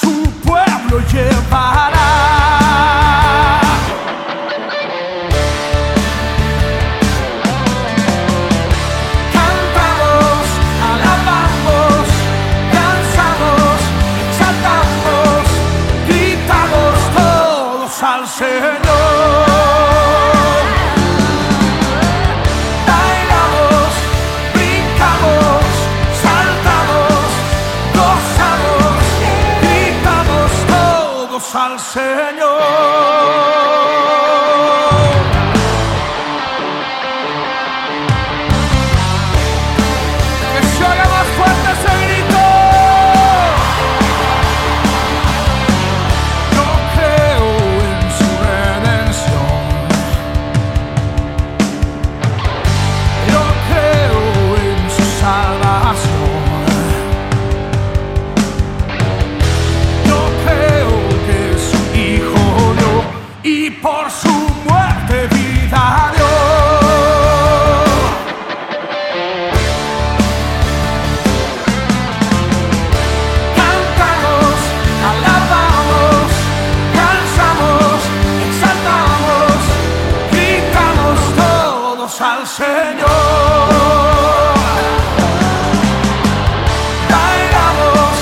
su pueblo llevará. Cantamos, alabamos, danzamos, saltamos, gritamos todos al Señor. al Señor. al Señor. Caigamos,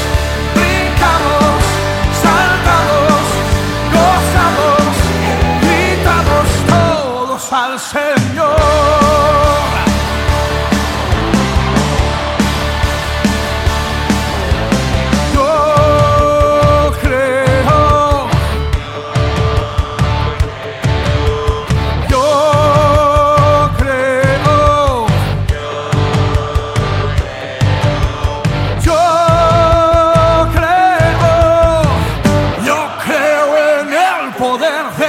picamos, saltamos, gozamos, quitamos todos al Señor. poder de